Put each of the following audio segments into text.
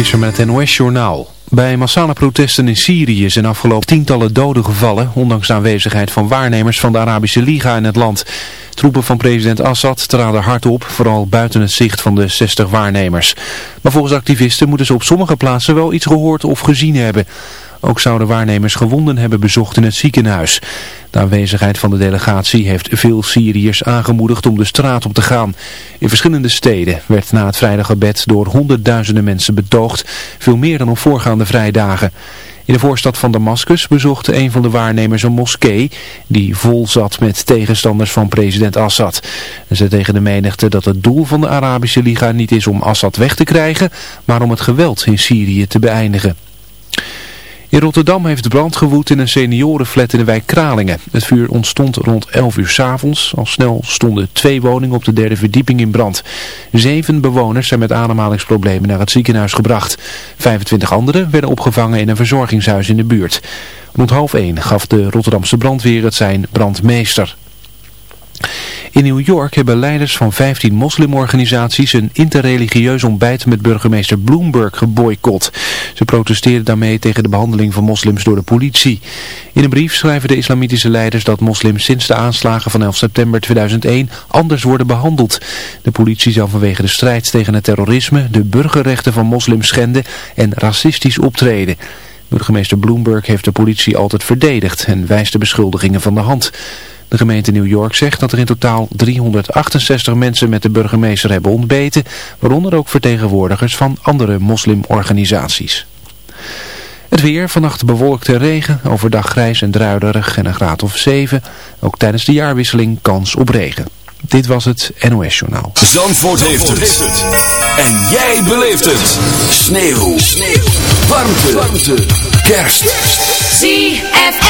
Visser met het NOS-journaal. Bij massale protesten in Syrië zijn afgelopen tientallen doden gevallen, ondanks de aanwezigheid van waarnemers van de Arabische Liga in het land. Troepen van president Assad traden hard op, vooral buiten het zicht van de 60 waarnemers. Maar volgens activisten moeten ze op sommige plaatsen wel iets gehoord of gezien hebben. Ook zouden waarnemers gewonden hebben bezocht in het ziekenhuis. De aanwezigheid van de delegatie heeft veel Syriërs aangemoedigd om de straat op te gaan. In verschillende steden werd na het vrijdaggebed door honderdduizenden mensen betoogd, veel meer dan op voorgaande vrijdagen. In de voorstad van Damascus bezocht een van de waarnemers een moskee die vol zat met tegenstanders van president Assad. Hij zei tegen de menigte dat het doel van de Arabische Liga niet is om Assad weg te krijgen, maar om het geweld in Syrië te beëindigen. In Rotterdam heeft brand gewoed in een seniorenflat in de wijk Kralingen. Het vuur ontstond rond 11 uur s avonds. Al snel stonden twee woningen op de derde verdieping in brand. Zeven bewoners zijn met ademhalingsproblemen naar het ziekenhuis gebracht. 25 anderen werden opgevangen in een verzorgingshuis in de buurt. Rond half 1 gaf de Rotterdamse brandweer het zijn brandmeester. In New York hebben leiders van 15 moslimorganisaties een interreligieus ontbijt met burgemeester Bloomberg geboycott. Ze protesteerden daarmee tegen de behandeling van moslims door de politie. In een brief schrijven de islamitische leiders dat moslims sinds de aanslagen van 11 september 2001 anders worden behandeld. De politie zou vanwege de strijd tegen het terrorisme de burgerrechten van moslims schenden en racistisch optreden. Burgemeester Bloomberg heeft de politie altijd verdedigd en wijst de beschuldigingen van de hand. De gemeente New York zegt dat er in totaal 368 mensen met de burgemeester hebben ontbeten, waaronder ook vertegenwoordigers van andere moslimorganisaties. Het weer, vannacht bewolkt en regen, overdag grijs en druiderig en een graad of 7. Ook tijdens de jaarwisseling kans op regen. Dit was het NOS Journaal. Zandvoort, heeft, het. En jij beleeft het. Sneeuw. Sneeuw. Warmte. Warmte. Kerst. ZFM.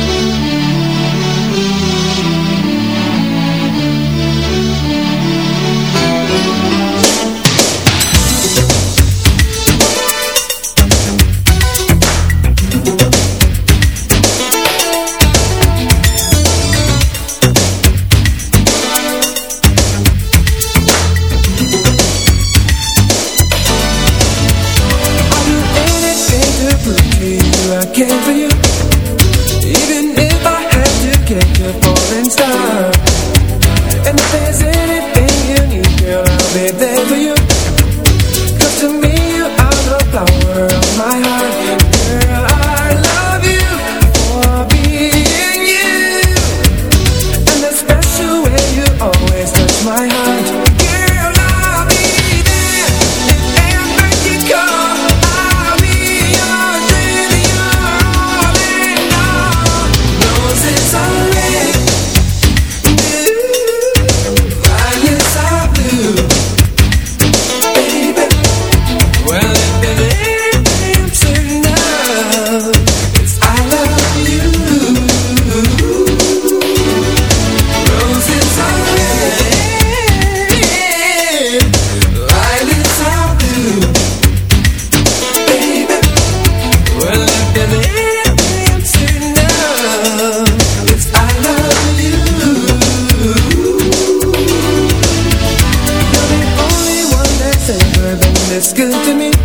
good to me.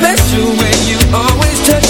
special when you always touch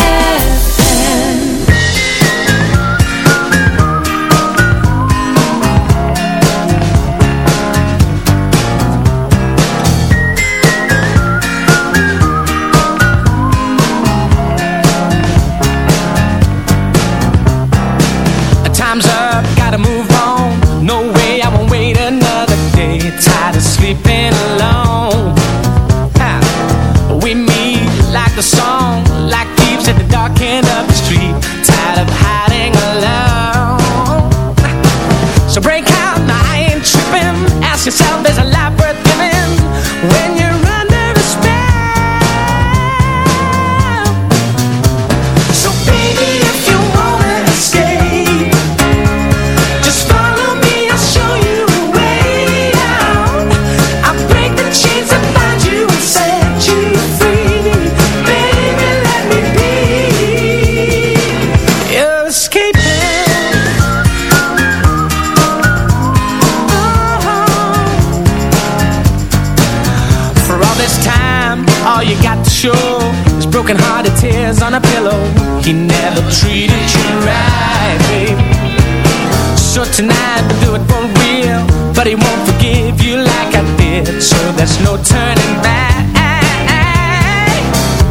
tried to do it for real. But he won't forgive you like I did. So there's no turning back.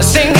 Sing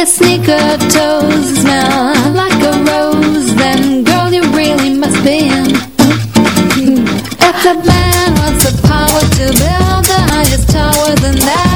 their sneaker toes smell like a rose, then girl, you really must be in. Hmm. if a man wants the power to build the highest tower, than that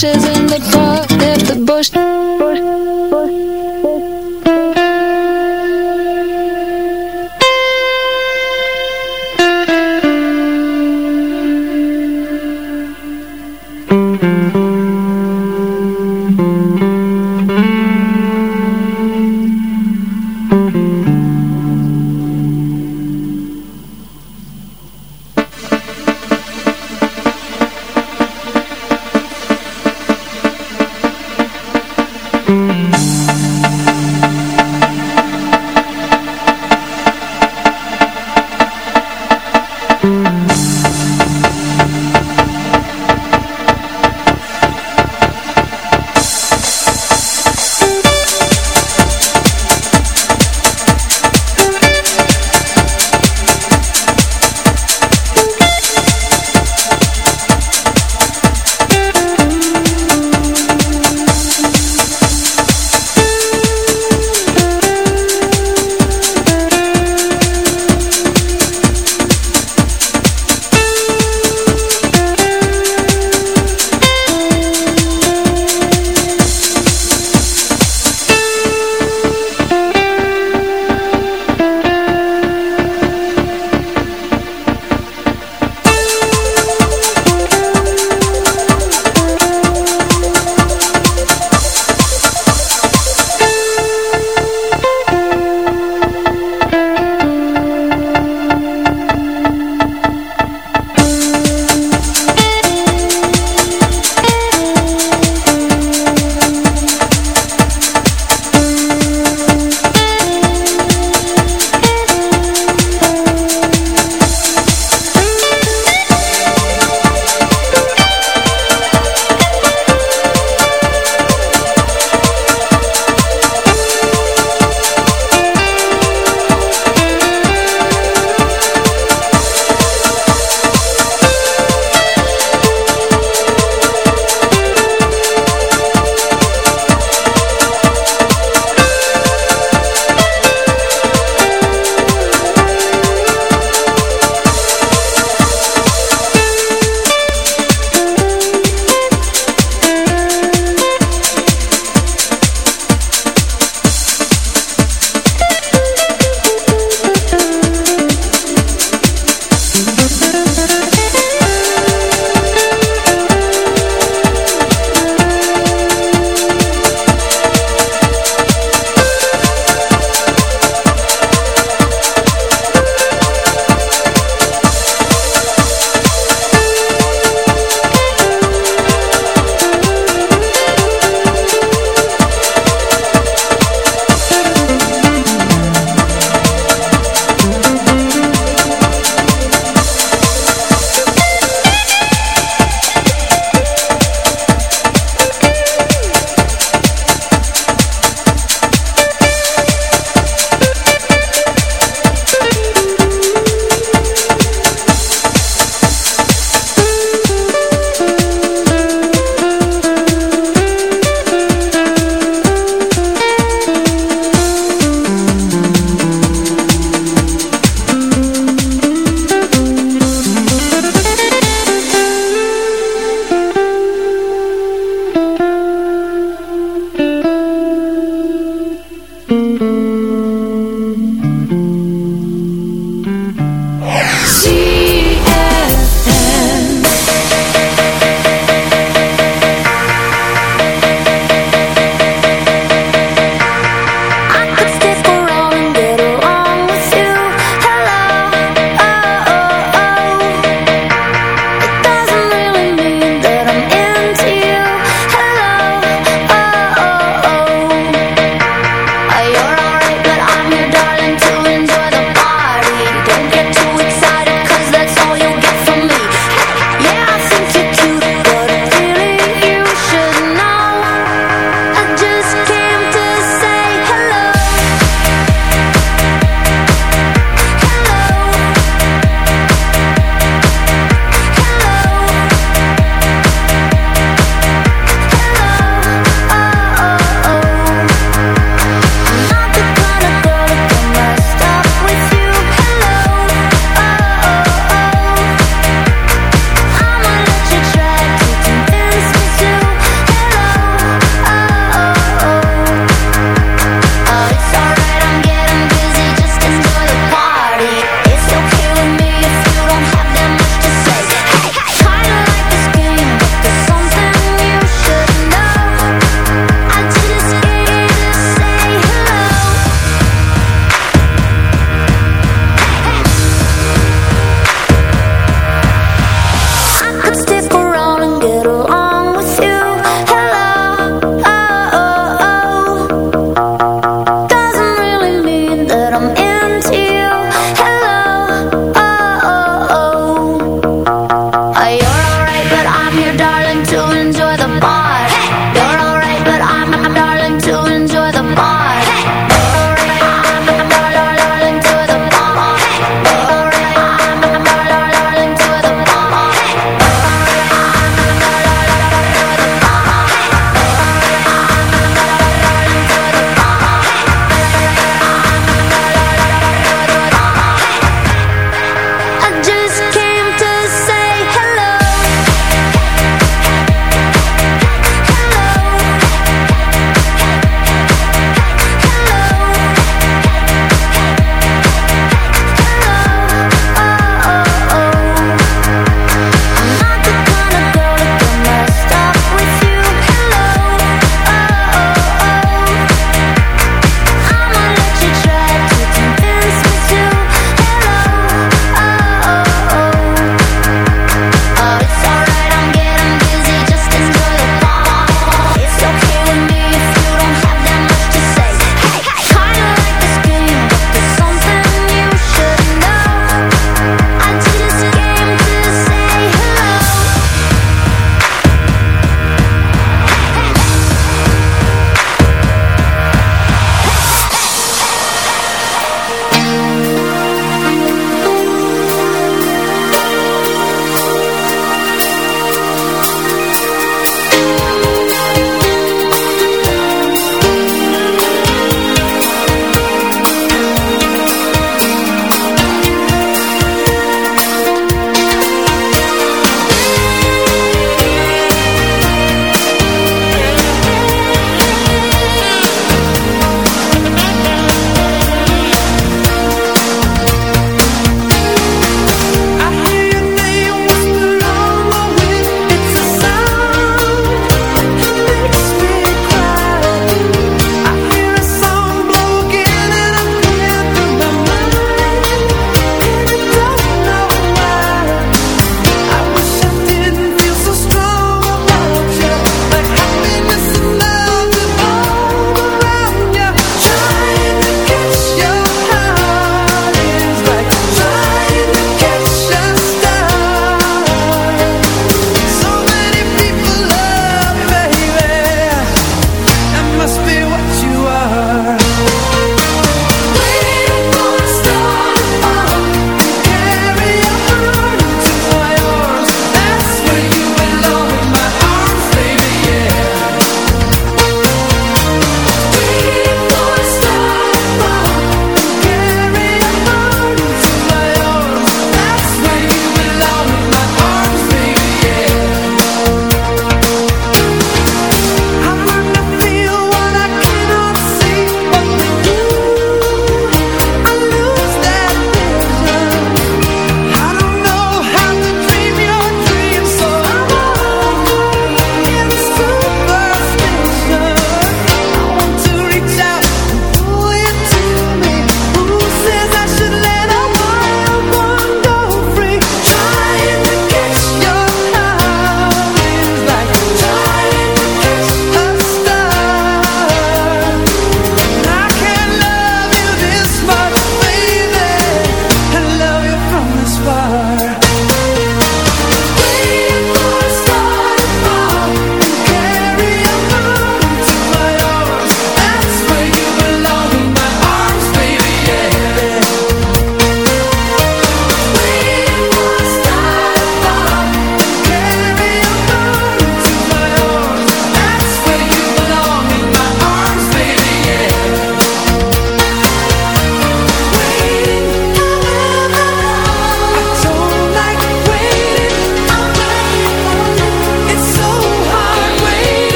ashes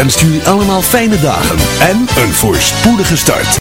wenst jullie allemaal fijne dagen en een voorspoedige start.